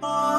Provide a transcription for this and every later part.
Oh.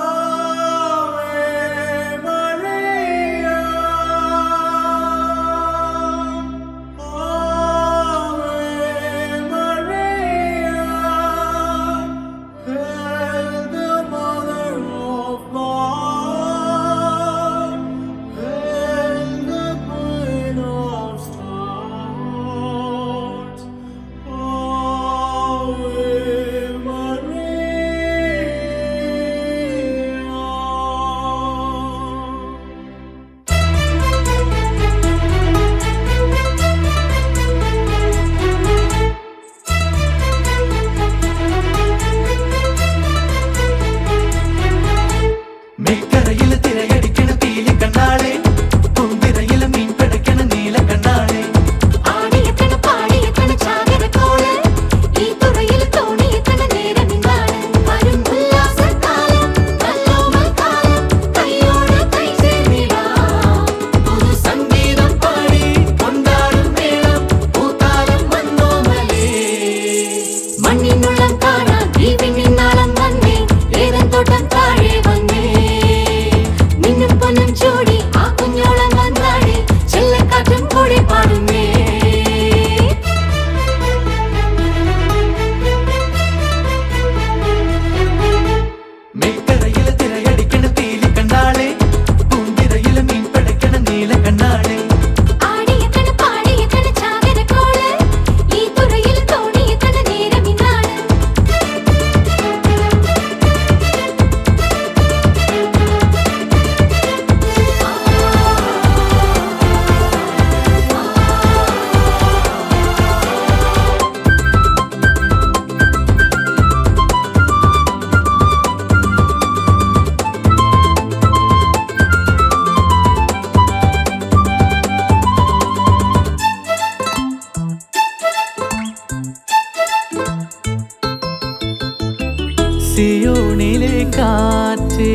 സിയോണിലെ കാറ്റേ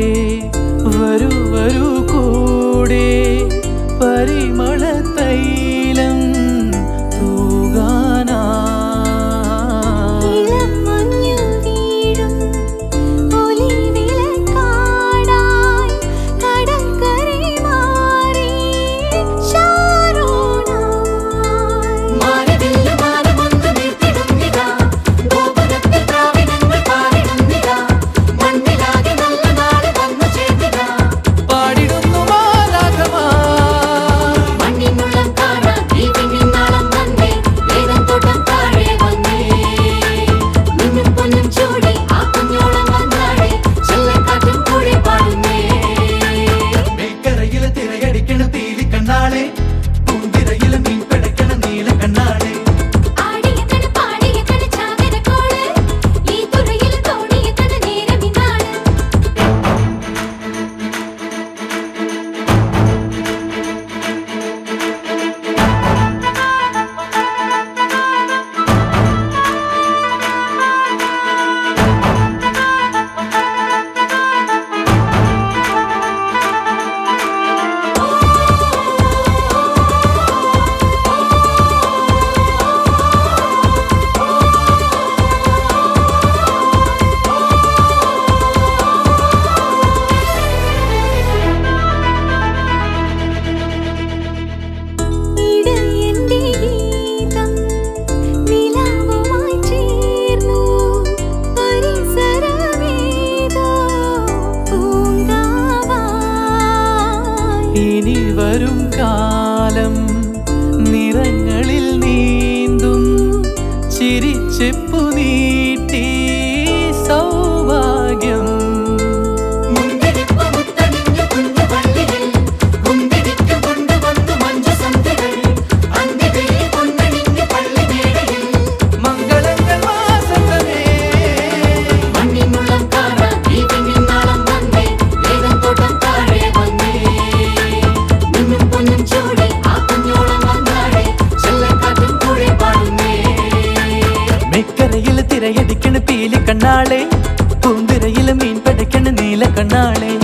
വരൂ വരൂ കൂടെ. പരിമള ഇനി വരും കാലം നിറങ്ങളിൽ നീന്തും ചിരിച്ചെപ്പു നീ തിരയടിക്കണ് പീലി കണ്ണാളെ പൂന്തിരയിൽ മീൻ പടയ്ക്കണ് നീല കണ്ണാളെ